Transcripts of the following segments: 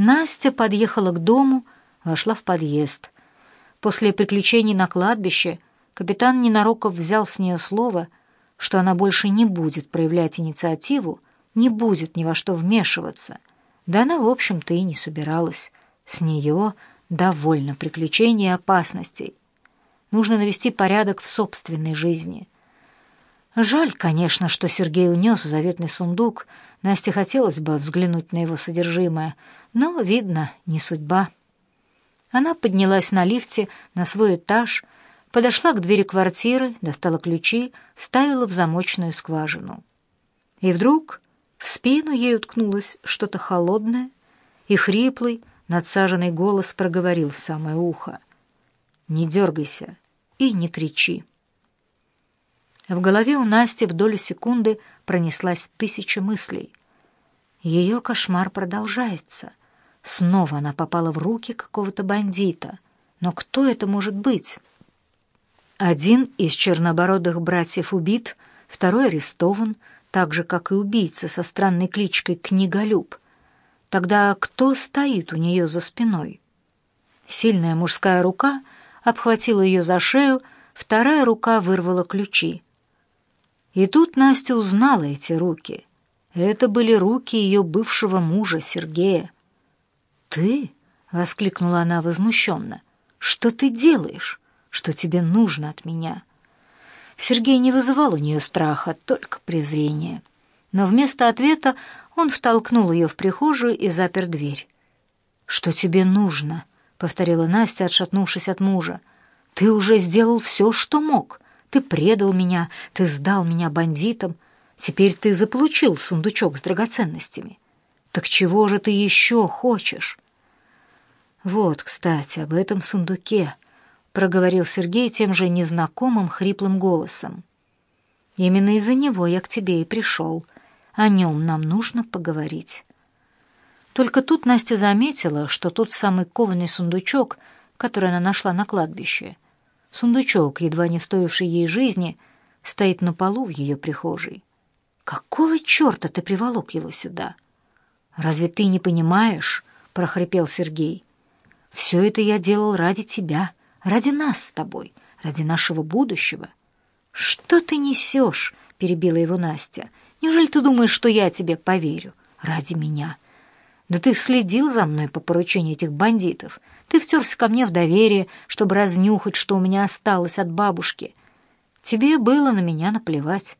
Настя подъехала к дому, вошла в подъезд. После приключений на кладбище капитан Ненароков взял с нее слово, что она больше не будет проявлять инициативу, не будет ни во что вмешиваться. Да она, в общем-то, и не собиралась. С нее довольно приключений и опасностей. Нужно навести порядок в собственной жизни. Жаль, конечно, что Сергей унес заветный сундук. Насте хотелось бы взглянуть на его содержимое, но, видно, не судьба. Она поднялась на лифте на свой этаж, подошла к двери квартиры, достала ключи, вставила в замочную скважину. И вдруг в спину ей уткнулось что-то холодное, и хриплый, надсаженный голос проговорил в самое ухо. «Не дергайся и не кричи». В голове у Насти в долю секунды пронеслась тысяча мыслей. Ее кошмар продолжается. Снова она попала в руки какого-то бандита. Но кто это может быть? Один из чернобородых братьев убит, второй арестован, так же, как и убийца со странной кличкой Книголюб. Тогда кто стоит у нее за спиной? Сильная мужская рука обхватила ее за шею, вторая рука вырвала ключи. И тут Настя узнала эти руки. Это были руки ее бывшего мужа Сергея. «Ты?» — воскликнула она возмущенно. «Что ты делаешь? Что тебе нужно от меня?» Сергей не вызывал у нее страха, только презрение. Но вместо ответа он втолкнул ее в прихожую и запер дверь. «Что тебе нужно?» — повторила Настя, отшатнувшись от мужа. «Ты уже сделал все, что мог. Ты предал меня, ты сдал меня бандитам. Теперь ты заполучил сундучок с драгоценностями. Так чего же ты еще хочешь?» «Вот, кстати, об этом сундуке», проговорил Сергей тем же незнакомым хриплым голосом. Именно из-за него я к тебе и пришел. О нем нам нужно поговорить. Только тут Настя заметила, что тот самый кованый сундучок, который она нашла на кладбище, сундучок, едва не стоивший ей жизни, стоит на полу в ее прихожей. Какого черта ты приволок его сюда? Разве ты не понимаешь? прохрипел Сергей. Все это я делал ради тебя ради нас с тобой, ради нашего будущего. Что ты несешь? перебила его Настя. Неужели ты думаешь, что я тебе поверю? Ради меня. Да ты следил за мной по поручению этих бандитов. Ты втерся ко мне в доверие, чтобы разнюхать, что у меня осталось от бабушки. Тебе было на меня наплевать.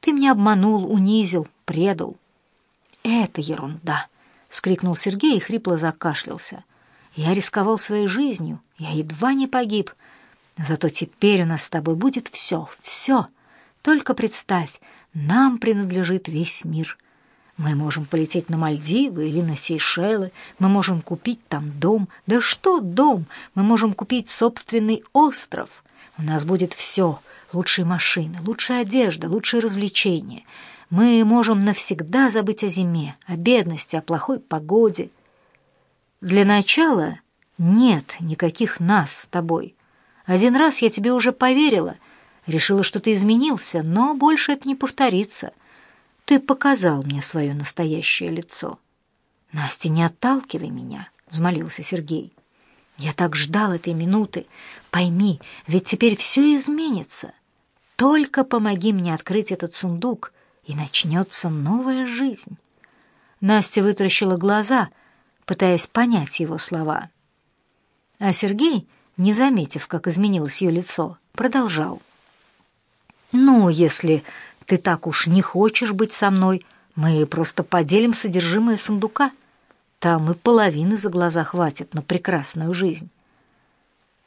Ты меня обманул, унизил, предал. Это ерунда, вскрикнул Сергей и хрипло закашлялся. Я рисковал своей жизнью, я едва не погиб. Зато теперь у нас с тобой будет все, все. Только представь, нам принадлежит весь мир. Мы можем полететь на Мальдивы или на Сейшелы, мы можем купить там дом. Да что дом? Мы можем купить собственный остров. У нас будет все. Лучшие машины, лучшая одежда, лучшие развлечения. Мы можем навсегда забыть о зиме, о бедности, о плохой погоде — для начала нет никаких нас с тобой. Один раз я тебе уже поверила, решила, что ты изменился, но больше это не повторится. Ты показал мне свое настоящее лицо. Настя, не отталкивай меня, взмолился Сергей. Я так ждал этой минуты. Пойми, ведь теперь все изменится. Только помоги мне открыть этот сундук, и начнется новая жизнь. Настя вытаращила глаза — пытаясь понять его слова. А Сергей, не заметив, как изменилось ее лицо, продолжал. «Ну, если ты так уж не хочешь быть со мной, мы просто поделим содержимое сундука. Там и половины за глаза хватит на прекрасную жизнь».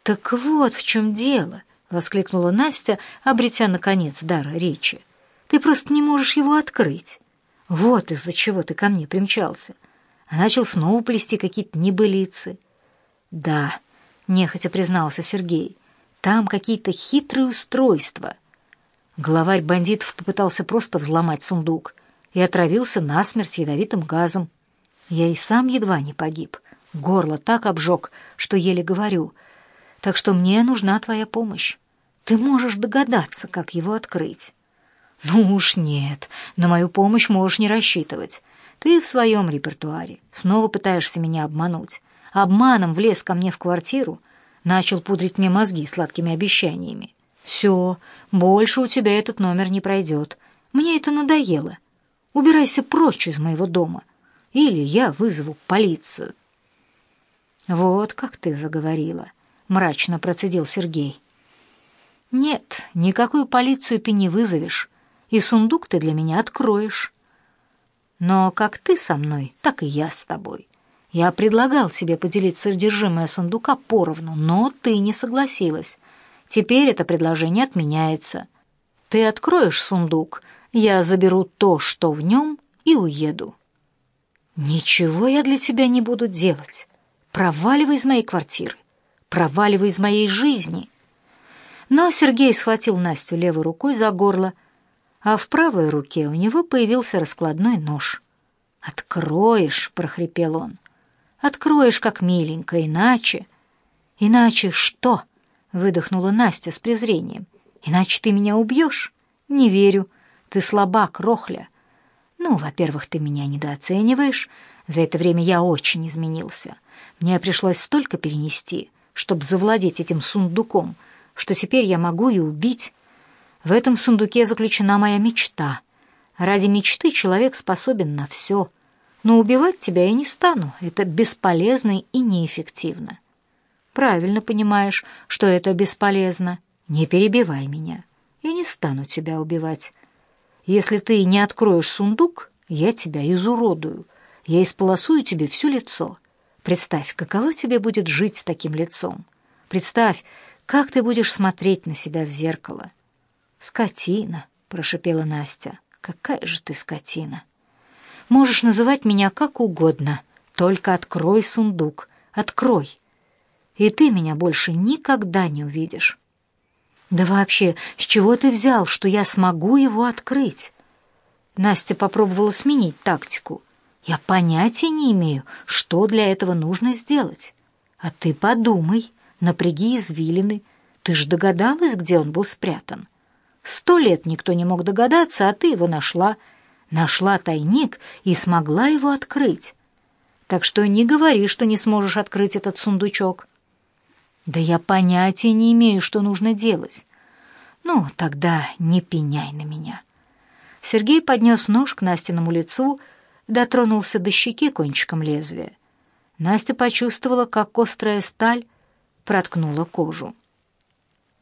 «Так вот в чем дело!» — воскликнула Настя, обретя, наконец, дар речи. «Ты просто не можешь его открыть. Вот из-за чего ты ко мне примчался а начал снова плести какие-то небылицы. «Да», — нехотя признался Сергей, — «там какие-то хитрые устройства». Главарь бандитов попытался просто взломать сундук и отравился насмерть ядовитым газом. Я и сам едва не погиб. Горло так обжег, что еле говорю. Так что мне нужна твоя помощь. Ты можешь догадаться, как его открыть. Ну уж нет, на мою помощь можешь не рассчитывать. Ты в своем репертуаре. Снова пытаешься меня обмануть. Обманом влез ко мне в квартиру, начал пудрить мне мозги сладкими обещаниями. Все, больше у тебя этот номер не пройдет. Мне это надоело. Убирайся прочь из моего дома, или я вызову полицию. Вот как ты заговорила, мрачно процедил Сергей. Нет, никакую полицию ты не вызовешь, и сундук ты для меня откроешь. Но как ты со мной, так и я с тобой. Я предлагал тебе поделить содержимое сундука поровну, но ты не согласилась. Теперь это предложение отменяется. Ты откроешь сундук, я заберу то, что в нем, и уеду. Ничего я для тебя не буду делать. Проваливай из моей квартиры, проваливай из моей жизни. Но Сергей схватил Настю левой рукой за горло, а в правой руке у него появился раскладной нож. «Откроешь!» — прохрипел он. «Откроешь, как миленько, иначе...» «Иначе что?» — выдохнула Настя с презрением. «Иначе ты меня убьешь?» «Не верю. Ты слабак, Рохля. Ну, во-первых, ты меня недооцениваешь. За это время я очень изменился. Мне пришлось столько перенести, чтобы завладеть этим сундуком, что теперь я могу и убить. В этом сундуке заключена моя мечта. Ради мечты человек способен на все. Но убивать тебя я не стану. Это бесполезно и неэффективно. Правильно понимаешь, что это бесполезно. Не перебивай меня. Я не стану тебя убивать. Если ты не откроешь сундук, я тебя изуродую. Я исполосую тебе все лицо. Представь, каково тебе будет жить с таким лицом. Представь, как ты будешь смотреть на себя в зеркало. «Скотина», — прошипела Настя. «Какая же ты скотина!» «Можешь называть меня как угодно, только открой сундук, открой, и ты меня больше никогда не увидишь». «Да вообще, с чего ты взял, что я смогу его открыть?» Настя попробовала сменить тактику. «Я понятия не имею, что для этого нужно сделать. А ты подумай, напряги извилины. Ты же догадалась, где он был спрятан?» Сто лет никто не мог догадаться, а ты его нашла. Нашла тайник и смогла его открыть. Так что не говори, что не сможешь открыть этот сундучок. Да я понятия не имею, что нужно делать. Ну, тогда не пеняй на меня. Сергей поднес нож к Настиному лицу, дотронулся до щеки кончиком лезвия. Настя почувствовала, как острая сталь проткнула кожу.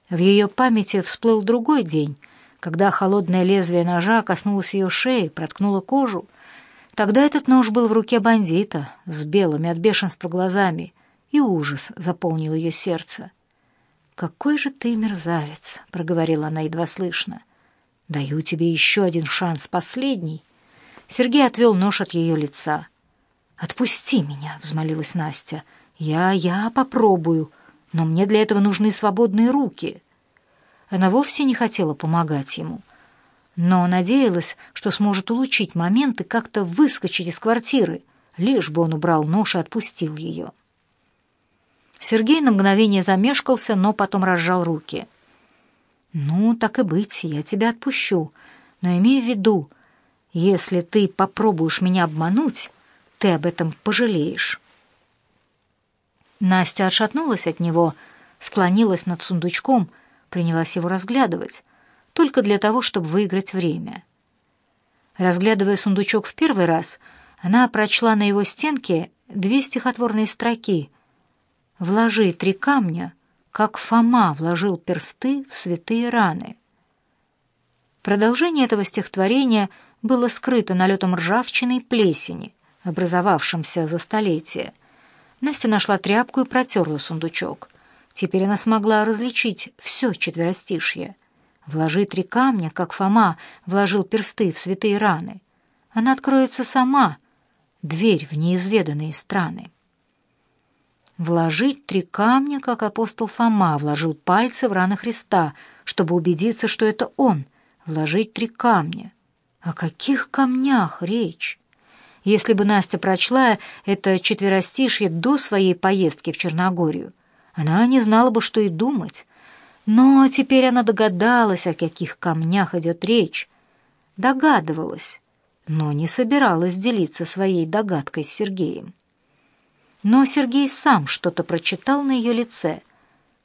В ее памяти всплыл другой день, когда холодное лезвие ножа коснулось ее шеи, проткнуло кожу. Тогда этот нож был в руке бандита с белыми от бешенства глазами, и ужас заполнил ее сердце. «Какой же ты мерзавец!» — проговорила она едва слышно. «Даю тебе еще один шанс, последний». Сергей отвел нож от ее лица. «Отпусти меня!» — взмолилась Настя. «Я, я попробую, но мне для этого нужны свободные руки». Она вовсе не хотела помогать ему, но надеялась, что сможет улучшить момент и как-то выскочить из квартиры, лишь бы он убрал нож и отпустил ее. Сергей на мгновение замешкался, но потом разжал руки. «Ну, так и быть, я тебя отпущу, но имей в виду, если ты попробуешь меня обмануть, ты об этом пожалеешь». Настя отшатнулась от него, склонилась над сундучком — принялась его разглядывать, только для того, чтобы выиграть время. Разглядывая сундучок в первый раз, она прочла на его стенке две стихотворные строки «Вложи три камня, как Фома вложил персты в святые раны». Продолжение этого стихотворения было скрыто налетом ржавчины и плесени, образовавшимся за столетия. Настя нашла тряпку и протерла сундучок. Теперь она смогла различить все четверостишье. Вложи три камня, как Фома вложил персты в святые раны. Она откроется сама, дверь в неизведанные страны. Вложить три камня, как апостол Фома вложил пальцы в раны Христа, чтобы убедиться, что это он. Вложить три камня. О каких камнях речь? Если бы Настя прочла это четверостишье до своей поездки в Черногорию, она не знала бы, что и думать. Но теперь она догадалась, о каких камнях идет речь. Догадывалась но не собиралась делиться своей догадкой с Сергеем. Но Сергей сам что-то прочитал на ее лице.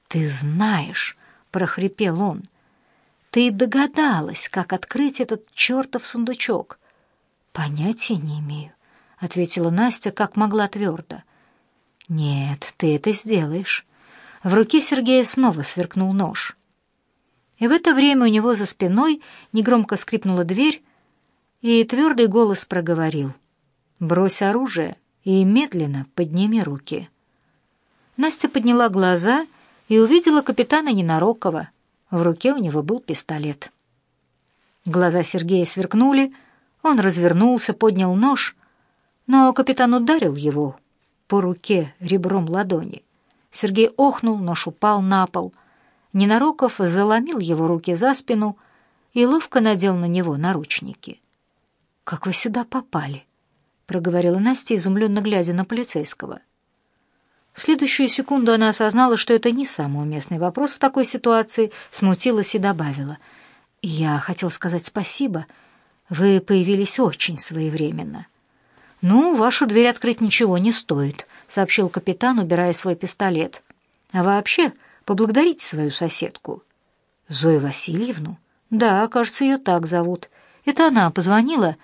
«Ты знаешь», — прохрипел он, — «ты догадалась, как открыть этот чертов сундучок». «Понятия не имею», — ответила Настя, как могла твердо. «Нет, ты это сделаешь». В руке Сергея снова сверкнул нож. И в это время у него за спиной негромко скрипнула дверь, и твердый голос проговорил. «Брось оружие и медленно подними руки». Настя подняла глаза и увидела капитана Ненарокова. В руке у него был пистолет. Глаза Сергея сверкнули, он развернулся, поднял нож, но капитан ударил его по руке ребром ладони. Сергей охнул, нож упал на пол. Ненароков заломил его руки за спину и ловко надел на него наручники. «Как вы сюда попали?» — проговорила Настя, изумленно глядя на полицейского. В следующую секунду она осознала, что это не самый уместный вопрос в такой ситуации, смутилась и добавила. «Я хотел сказать спасибо. Вы появились очень своевременно». «Ну, вашу дверь открыть ничего не стоит», — сообщил капитан, убирая свой пистолет. «А вообще, поблагодарите свою соседку». «Зою Васильевну?» «Да, кажется, ее так зовут. Это она позвонила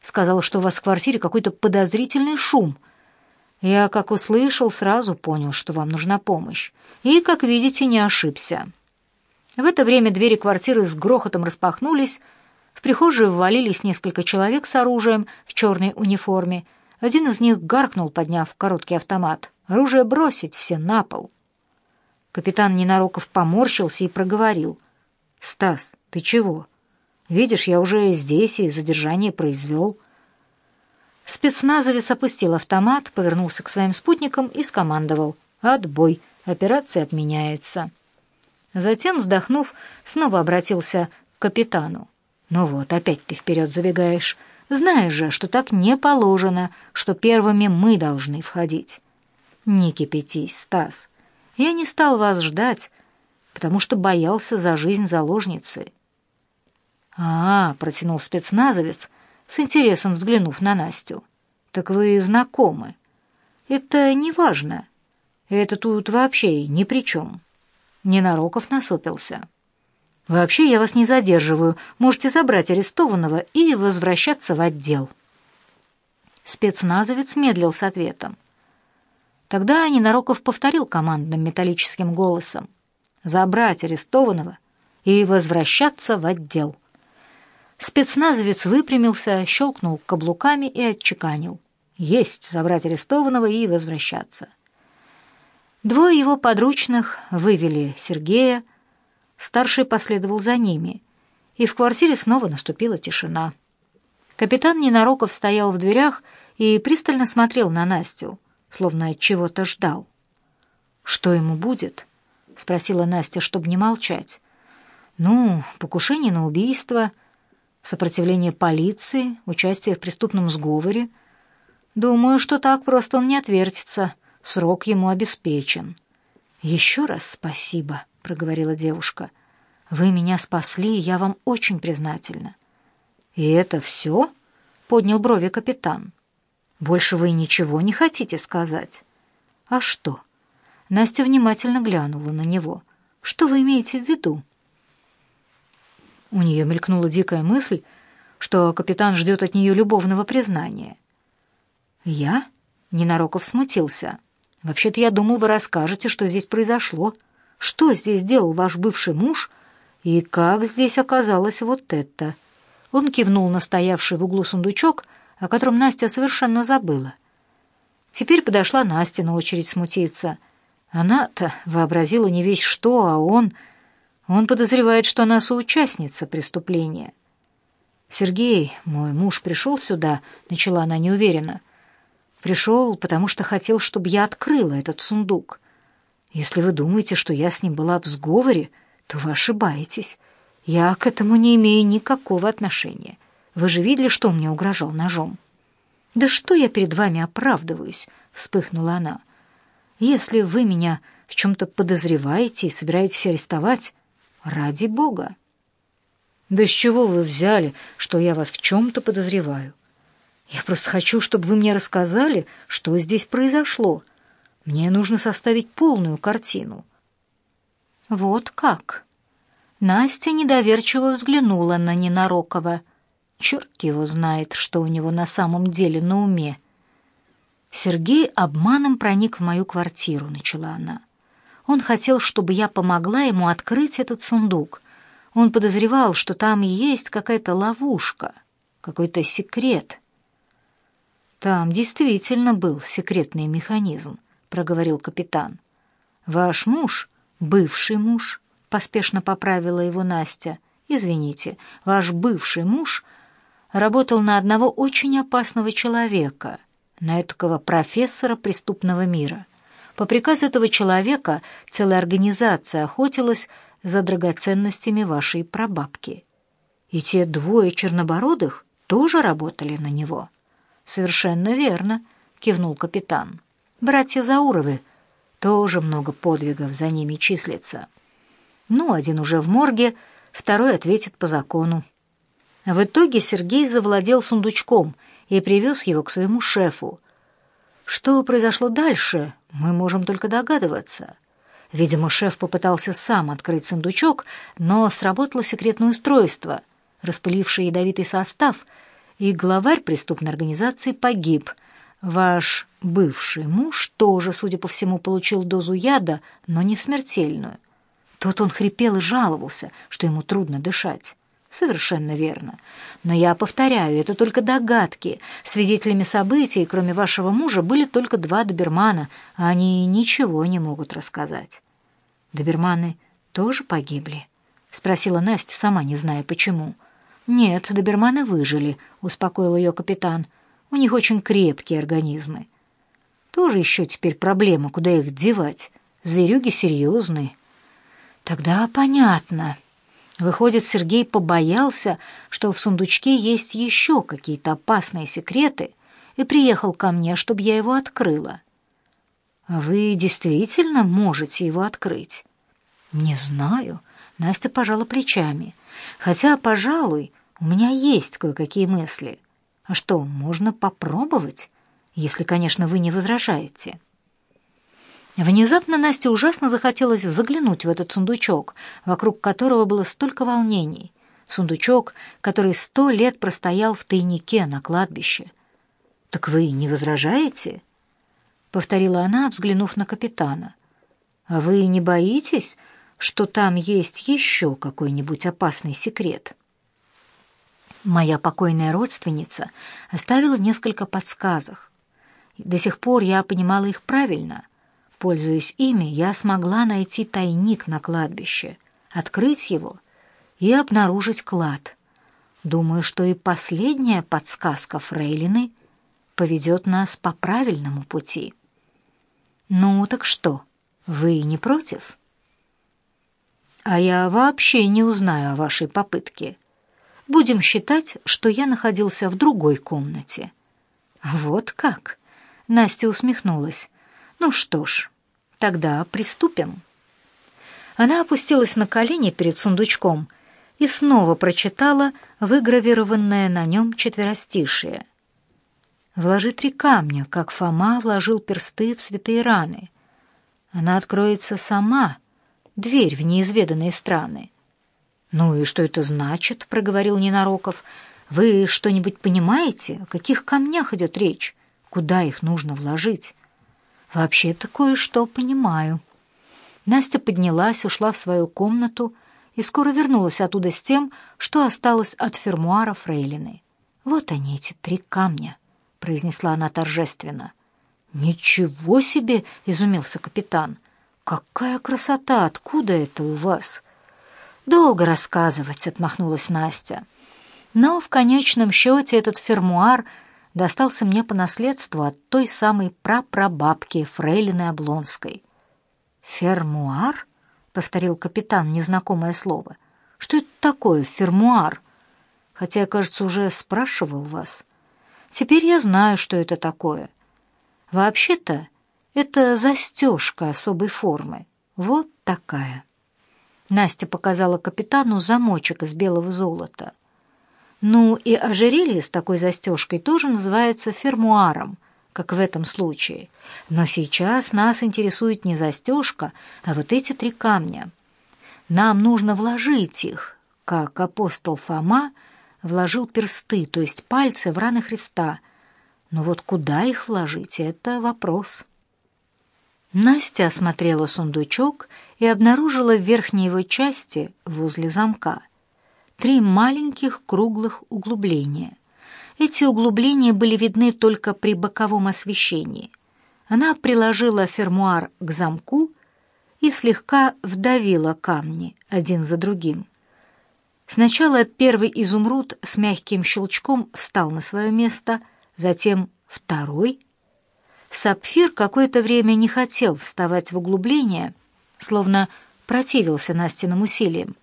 Сказала, что у вас в квартире какой-то подозрительный шум. Я, как услышал, сразу понял, что вам нужна помощь. И, как видите, не ошибся. В это время двери квартиры с грохотом распахнулись. В прихожую ввалились несколько человек с оружием в черной униформе. Один из них гаркнул, подняв короткий автомат. «Оружие бросить, все на пол!» Капитан Ненароков поморщился и проговорил. «Стас, ты чего?» Видишь, я уже здесь и задержание произвел». Спецназовец опустил автомат, повернулся к своим спутникам и скомандовал. «Отбой! Операция отменяется». Затем, вздохнув, снова обратился к капитану. «Ну вот, опять ты вперед забегаешь. Знаешь же, что так не положено, что первыми мы должны входить». «Не кипятись, Стас. Я не стал вас ждать, потому что боялся за жизнь заложницы. «А, — протянул спецназовец, с интересом взглянув на Настю. — Так вы знакомы. Это не важно. Это тут вообще ни при чем. Ненароков насупился. «Вообще я вас не задерживаю. Можете забрать арестованного и возвращаться в отдел». Спецназовец медлил с ответом. Тогда Ненароков повторил командным металлическим голосом. «Забрать арестованного и возвращаться в отдел». Спецназовец выпрямился, щелкнул каблуками и отчеканил. «Есть, забрать арестованного и возвращаться». Двое его подручных вывели Сергея, старший последовал за ними, и в квартире снова наступила тишина. Капитан Ненароков стоял в дверях и пристально смотрел на Настю, словно чего-то ждал. «Что ему будет?» — спросила Настя, чтобы не молчать. «Ну, покушение на убийство», Сопротивление полиции, участие в преступном сговоре. Думаю, что так просто он не отвертится. Срок ему обеспечен. «Еще раз спасибо», — проговорила девушка. «Вы меня спасли, я вам очень признательна». «И это все?» — поднял брови капитан. «Больше вы ничего не хотите сказать?» «А что?» Настя внимательно глянула на него. «Что вы имеете в виду?» У нее мелькнула дикая мысль, что капитан ждет от нее любовного признания. «Я?» — Ненароков смутился. «Вообще-то я думал, вы расскажете, что здесь произошло. Что здесь делал ваш бывший муж и как здесь оказалось вот это?» Он кивнул на стоявший в углу сундучок, о котором Настя совершенно забыла. Теперь подошла Настя на очередь смутиться. Она-то вообразила не весь что, а он он подозревает, что она соучастница преступления. «Сергей, мой муж, пришел сюда», — начала она неуверенно. «Пришел, потому что хотел, чтобы я открыла этот сундук. Если вы думаете, что я с ним была в сговоре, то вы ошибаетесь. Я к этому не имею никакого отношения. Вы же видели, что он мне угрожал ножом?» «Да что я перед вами оправдываюсь?» — вспыхнула она. «Если вы меня в чем-то подозреваете и собираетесь арестовать, Ради бога! Да с чего вы взяли, что я вас в чем-то подозреваю? Я просто хочу, чтобы вы мне рассказали, что здесь произошло. Мне нужно составить полную картину». «Вот как?» Настя недоверчиво взглянула на Ненарокова. Черт его знает, что у него на самом деле на уме. Сергей обманом проник в мою квартиру, начала она. Он хотел, чтобы я помогла ему открыть этот сундук. Он подозревал, что там есть какая-то ловушка, какой-то секрет. Там действительно был секретный механизм, проговорил капитан. Ваш муж, бывший муж, поспешно поправила его Настя. Извините, ваш бывший муж работал на одного очень опасного человека — на этакого профессора преступного мира. По приказу этого человека целая организация охотилась за драгоценностями вашей прабабки. И те двое чернобородых тоже работали на него. Совершенно верно, кивнул капитан. Братья Зауровы тоже много подвигов за ними числится. Ну, один уже в морге, второй ответит по закону. В итоге Сергей завладел сундучком — и привез его к своему шефу. Что произошло дальше, мы можем только догадываться. Видимо, шеф попытался сам открыть сундучок, но сработало секретное устройство, распылившее ядовитый состав, и главарь преступной организации погиб. Ваш бывший муж тоже, судя по всему, получил дозу яда, но не смертельную. Тут он хрипел и жаловался, что ему трудно дышать. Совершенно верно. Но я повторяю, это только догадки. Свидетелями событий, кроме вашего мужа, были только два добермана, а они ничего не могут рассказать. Доберманы тоже погибли? Спросила Настя, сама не зная почему. Нет, доберманы выжили, успокоил ее капитан. У них очень крепкие организмы. Тоже еще теперь проблема, куда их девать. Зверюги серьезные. Тогда понятно. Выходит, Сергей побоялся, что в сундучке есть еще какие-то опасные секреты, и приехал ко мне, чтобы я его открыла. А вы действительно можете его открыть? Не знаю. Настя пожала плечами. Хотя, пожалуй, у меня есть кое-какие мысли. А что, можно попробовать, если, конечно, вы не возражаете. Внезапно Насте ужасно захотелось заглянуть в этот сундучок, вокруг которого было столько волнений. Сундучок, который сто лет простоял в тайнике на кладбище. «Так вы не возражаете?» — повторила она, взглянув на капитана. «А вы не боитесь, что там есть еще какой-нибудь опасный секрет?» Моя покойная родственница оставила несколько подсказок. До сих пор я понимала их правильно — Пользуясь ими, я смогла найти тайник на кладбище, открыть его и обнаружить клад. Думаю, что и последняя подсказка Фрейлины поведет нас по правильному пути. Ну, так что, вы не против? А я вообще не узнаю о вашей попытке. Будем считать, что я находился в другой комнате. Вот как? Настя усмехнулась. Ну что ж, тогда приступим. Она опустилась на колени перед сундучком и снова прочитала выгравированное на нем четверостишие. «Вложи три камня, как Фома вложил персты в святые раны. Она откроется сама, дверь в неизведанные страны». «Ну и что это значит?» — проговорил Ненароков. «Вы что-нибудь понимаете? О каких камнях идет речь? Куда их нужно вложить?» Вообще-то кое-что понимаю. Настя поднялась, ушла в свою комнату и скоро вернулась оттуда с тем, что осталось от фермуара Фрейлины. «Вот они, эти три камня», — произнесла она торжественно. «Ничего себе!» — изумился капитан. «Какая красота! Откуда это у вас?» «Долго рассказывать», — отмахнулась Настя. «Но в конечном счете этот фермуар — достался мне по наследству от той самой прапрабабки Фрейлины Облонской. «Фермуар?» — повторил капитан незнакомое слово. «Что это такое, фермуар? Хотя я, кажется, уже спрашивал вас. Теперь я знаю, что это такое. Вообще-то это застежка особой формы. Вот такая». Настя показала капитану замочек из белого золота. Ну и ожерелье с такой застежкой тоже называется фермуаром, как в этом случае. Но сейчас нас интересует не застежка, а вот эти три камня. Нам нужно вложить их, как апостол Фома вложил персты, то есть пальцы в раны Христа. Но вот куда их вложить — это вопрос. Настя осмотрела сундучок и обнаружила в верхней его части, возле замка, три маленьких круглых углубления. Эти углубления были видны только при боковом освещении. Она приложила фермуар к замку и слегка вдавила камни один за другим. Сначала первый изумруд с мягким щелчком встал на свое место, затем второй — Сапфир какое-то время не хотел вставать в углубление, словно противился Настиным усилиям.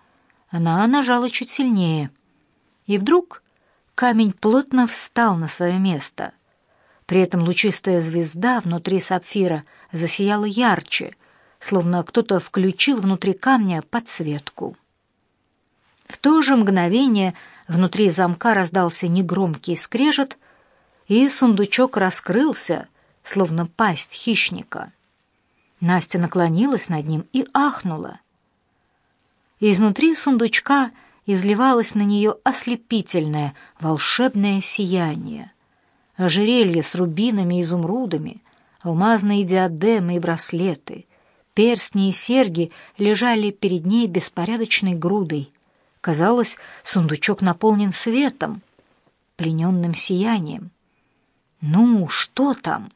Она нажала чуть сильнее. И вдруг камень плотно встал на свое место. При этом лучистая звезда внутри сапфира засияла ярче, словно кто-то включил внутри камня подсветку. В то же мгновение внутри замка раздался негромкий скрежет, и сундучок раскрылся — словно пасть хищника. Настя наклонилась над ним и ахнула. Изнутри сундучка изливалось на нее ослепительное, волшебное сияние. Ожерелье с рубинами и изумрудами, алмазные диадемы и браслеты, перстни и серьги лежали перед ней беспорядочной грудой. Казалось, сундучок наполнен светом, плененным сиянием. «Ну, что там?»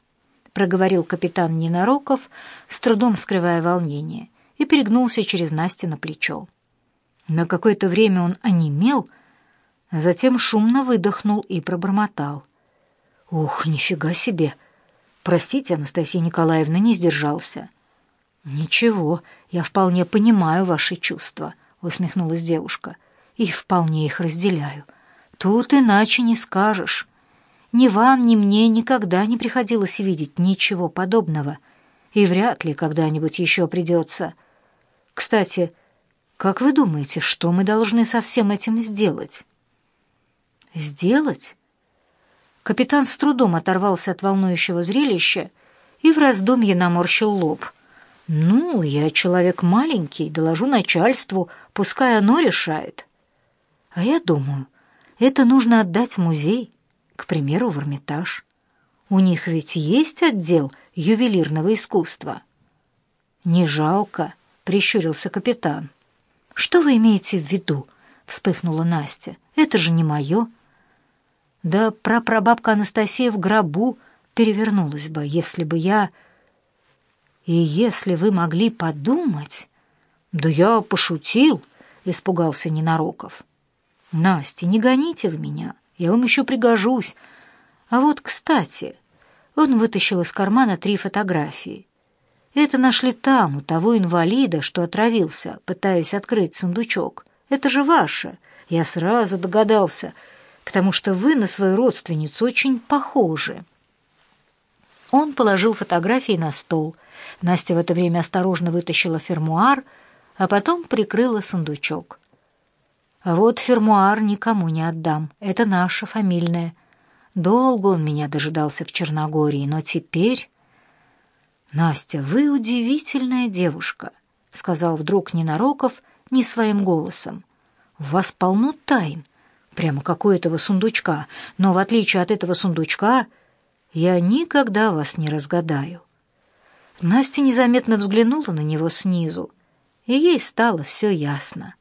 проговорил капитан Ненароков, с трудом скрывая волнение, и перегнулся через Настя на плечо. На какое-то время он онемел, затем шумно выдохнул и пробормотал. «Ух, нифига себе! Простите, Анастасия Николаевна, не сдержался». «Ничего, я вполне понимаю ваши чувства», — усмехнулась девушка, — «и вполне их разделяю. Тут иначе не скажешь». Ни вам, ни мне никогда не приходилось видеть ничего подобного, и вряд ли когда-нибудь еще придется. Кстати, как вы думаете, что мы должны со всем этим сделать? Сделать? Капитан с трудом оторвался от волнующего зрелища и в раздумье наморщил лоб. «Ну, я человек маленький, доложу начальству, пускай оно решает». «А я думаю, это нужно отдать в музей» к примеру, в Эрмитаж. У них ведь есть отдел ювелирного искусства. Не жалко, прищурился капитан. Что вы имеете в виду? вспыхнула Настя. Это же не мое. Да прапрабабка Анастасия в гробу перевернулась бы, если бы я... И если вы могли подумать... Да я пошутил, испугался Ненароков. Настя, не гоните в меня. Я вам еще пригожусь. А вот, кстати, он вытащил из кармана три фотографии. Это нашли там, у того инвалида, что отравился, пытаясь открыть сундучок. Это же ваше. Я сразу догадался, потому что вы на свою родственницу очень похожи. Он положил фотографии на стол. Настя в это время осторожно вытащила фермуар, а потом прикрыла сундучок. А вот фермуар никому не отдам. Это наше фамильное. Долго он меня дожидался в Черногории, но теперь... Настя, вы удивительная девушка, сказал вдруг Ненароков не своим голосом. У вас полно тайн, прямо как у этого сундучка, но в отличие от этого сундучка я никогда вас не разгадаю. Настя незаметно взглянула на него снизу, и ей стало все ясно.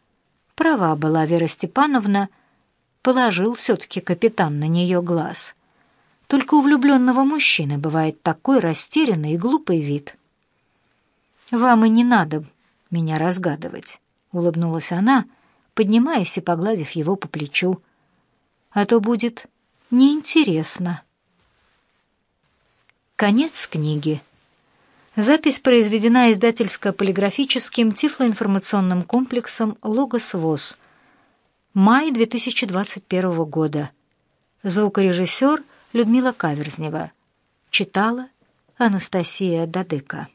Права была Вера Степановна, положил все-таки капитан на нее глаз. Только у влюбленного мужчины бывает такой растерянный и глупый вид. «Вам и не надо меня разгадывать», — улыбнулась она, поднимаясь и погладив его по плечу. «А то будет неинтересно». Конец книги. Запись произведена издательско-полиграфическим тифлоинформационным комплексом «Логос ВОЗ». Май 2021 года. Звукорежиссер Людмила Каверзнева. Читала Анастасия Дадыка.